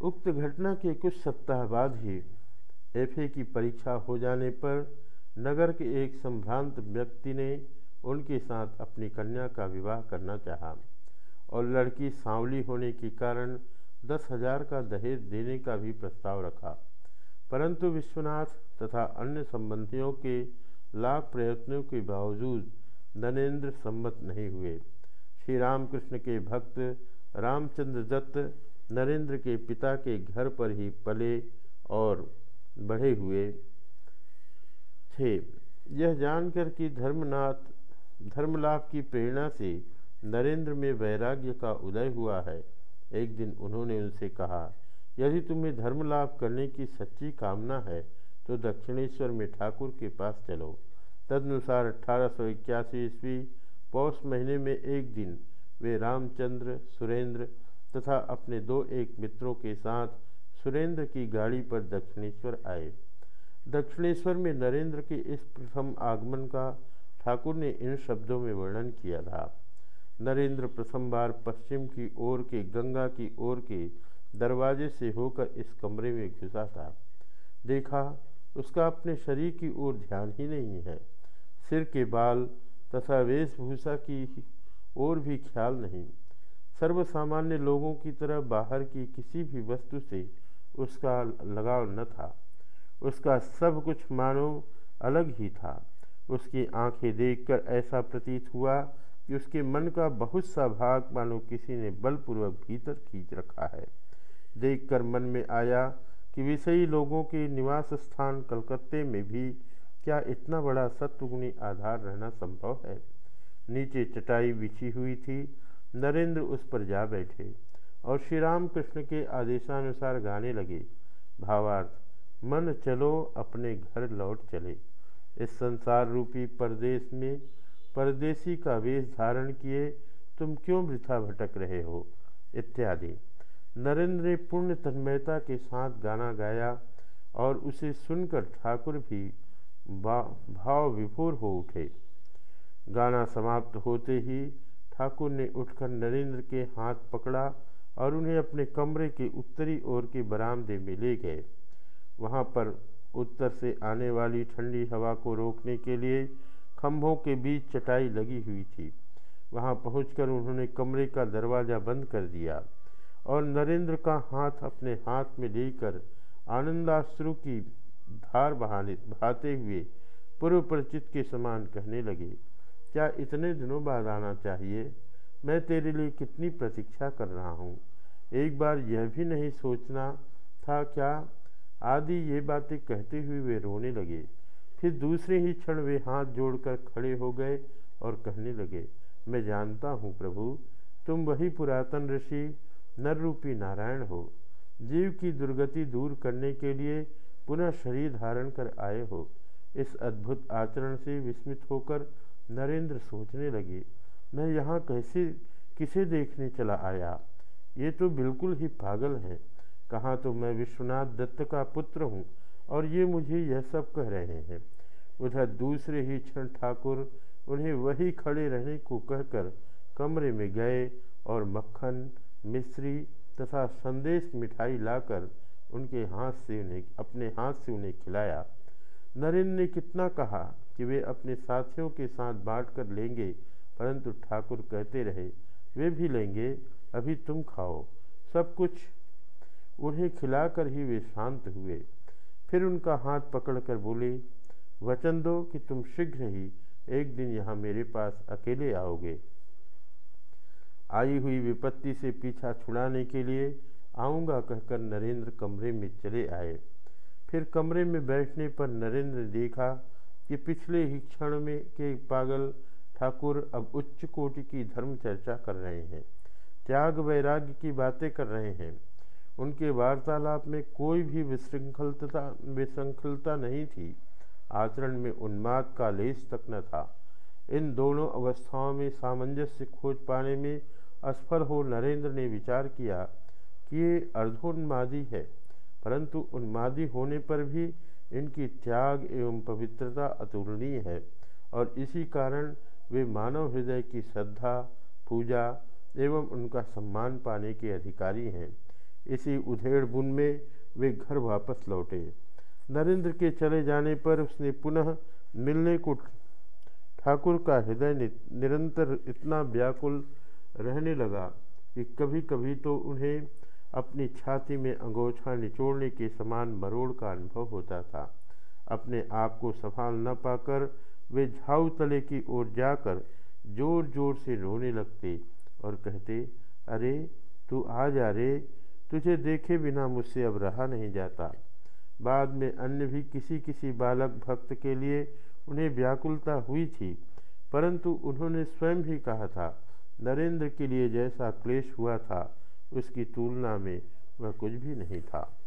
उक्त घटना के कुछ सप्ताह बाद ही एफए की परीक्षा हो जाने पर नगर के एक संभ्रांत व्यक्ति ने उनके साथ अपनी कन्या का विवाह करना चाहा और लड़की सांवली होने के कारण दस हज़ार का दहेज देने का भी प्रस्ताव रखा। परंतु विश्वनाथ तथा अन्य संबंधियों के लाख प्रयत्नों के बावजूद नरेंद्र सम्मत नहीं हुए। श्री रामकृष्ण के भक्त रामचंद्र दत्त नरेंद्र के पिता के घर पर ही पले और बढ़े हुए थे। यह जानकर कि धर्मनाथ, धर्मलाभ की प्रेरणा से नरेंद्र में वैराग्य का उदय हुआ है, एक दिन उन्होंने उनसे कहा, यदि तुम्हें धर्म लाभ करने की सच्ची कामना है तो दक्षिणेश्वर में ठाकुर के पास चलो। तदनुसार अठारह सौ इक्यासी ईस्वी पौष महीने में एक दिन वे रामचंद्र, सुरेंद्र तथा अपने दो एक मित्रों के साथ सुरेंद्र की गाड़ी पर दक्षिणेश्वर आए। दक्षिणेश्वर में नरेंद्र के इस प्रथम आगमन का ठाकुर ने इन शब्दों में वर्णन किया था। नरेंद्र प्रथम बार पश्चिम की ओर के, गंगा की ओर के दरवाजे से होकर इस कमरे में घुसा था। देखा, उसका अपने शरीर की ओर ध्यान ही नहीं है। सिर के बाल तथा वेशभूषा की ओर भी ख्याल नहीं। सर्वसामान्य लोगों की तरह बाहर की किसी भी वस्तु से उसका लगाव न था। उसका सब कुछ मानो अलग ही था। उसकी आँखें देखकर ऐसा प्रतीत हुआ कि उसके मन का बहुत सा भाग मानो किसी ने बलपूर्वक भीतर खींच रखा है। देखकर मन में आया कि विषयी लोगों के निवास स्थान कलकत्ते में भी क्या इतना बड़ा सत्वगुणी आधार रहना संभव है। नीचे चटाई बिछी हुई थी नरेंद्र उस पर जा बैठे और श्री राम कृष्ण के आदेशानुसार गाने लगे। भावार्थ, मन चलो, अपने घर लौट चले। इस संसार रूपी परदेश में परदेसी का वेश धारण किए तुम क्यों वृथा भटक रहे हो? इत्यादि। नरेंद्र ने पूर्ण तन्मयता के साथ गाना गाया और उसे सुनकर ठाकुर भी भाव विभोर हो उठे। गाना समाप्त होते ही ठाकुर ने उठकर नरेंद्र के हाथ पकड़ा और उन्हें अपने कमरे के उत्तरी ओर के बरामदे में ले गए। वहाँ पर उत्तर से आने वाली ठंडी हवा को रोकने के लिए खम्भों के बीच चटाई लगी हुई थी। वहाँ पहुंचकर उन्होंने कमरे का दरवाज़ा बंद कर दिया और नरेंद्र का हाथ अपने हाथ में लेकर आनंदाश्रु की धार बहाने बहाते हुए पूर्व परिचित के समान कहने लगे क्या इतने दिनों बाद आना चाहिए? मैं तेरे लिए कितनी प्रतीक्षा कर रहा हूँ। एक बार यह भी नहीं सोचना था क्या? आदि ये बातें कहते हुए वे रोने लगे। फिर दूसरे ही क्षण वे हाथ जोड़कर खड़े हो गए और कहने लगे, मैं जानता हूँ प्रभु, तुम वही पुरातन ऋषि नर रूपी नारायण हो। जीव की दुर्गति दूर करने के लिए पुनः शरीर धारण कर आए हो। इस अद्भुत आचरण से विस्मित होकर नरेंद्र सोचने लगे, मैं यहाँ कैसे, किसे देखने चला आया? ये तो बिल्कुल ही पागल हैं। कहाँ तो मैं विश्वनाथ दत्त का पुत्र हूँ और ये मुझे यह सब कह रहे हैं। उधर दूसरे ही क्षण ठाकुर उन्हें वही खड़े रहने को कहकर कमरे में गए और मक्खन मिश्री तथा संदेश मिठाई लाकर उनके हाथ से उन्हें, अपने हाथ से उन्हें खिलाया। नरेंद्र ने कितना कहा कि वे अपने साथियों के साथ बांट कर लेंगे, परंतु ठाकुर कहते रहे, वे भी लेंगे, अभी तुम खाओ। सब कुछ उन्हें खिलाकर ही वे शांत हुए। फिर उनका हाथ पकड़कर बोले, वचन दो कि तुम शीघ्र ही एक दिन यहाँ मेरे पास अकेले आओगे। आई हुई विपत्ति से पीछा छुड़ाने के लिए आऊँगा कहकर नरेंद्र कमरे में चले आए। फिर कमरे में बैठने पर नरेंद्र देखा कि पिछले ही क्षण में के पागल ठाकुर अब उच्च कोटि की धर्म चर्चा कर रहे हैं, त्याग वैराग्य की बातें कर रहे हैं। उनके वार्तालाप में कोई भी विशृंखलता विशृंखलता नहीं थी। आचरण में उन्माद का लेस तक न था। इन दोनों अवस्थाओं में सामंजस्य खोज पाने में असफल हो नरेंद्र ने विचार किया कि ये अर्धोन्मादी है, परंतु उन्मादी होने पर भी इनकी त्याग एवं पवित्रता अतुलनीय है और इसी कारण वे मानव हृदय की श्रद्धा, पूजा एवं उनका सम्मान पाने के अधिकारी हैं। इसी उधेड़ बुन में वे घर वापस लौटे। नरेंद्र के चले जाने पर उसने पुनः मिलने को ठाकुर का हृदय निरंतर इतना व्याकुल रहने लगा कि कभी कभी तो उन्हें अपनी छाती में अंगोछा निचोड़ने के समान मरोड़ का अनुभव होता था। अपने आप को संभाल न पाकर वे झाऊ तले की ओर जाकर ज़ोर ज़ोर से रोने लगते और कहते, अरे, तू आ जा रे, तुझे देखे बिना मुझसे अब रहा नहीं जाता। बाद में अन्य भी किसी किसी बालक भक्त के लिए उन्हें व्याकुलता हुई थी, परंतु उन्होंने स्वयं ही कहा था, नरेंद्र के लिए जैसा क्लेश हुआ था उसकी तुलना में वह कुछ भी नहीं था।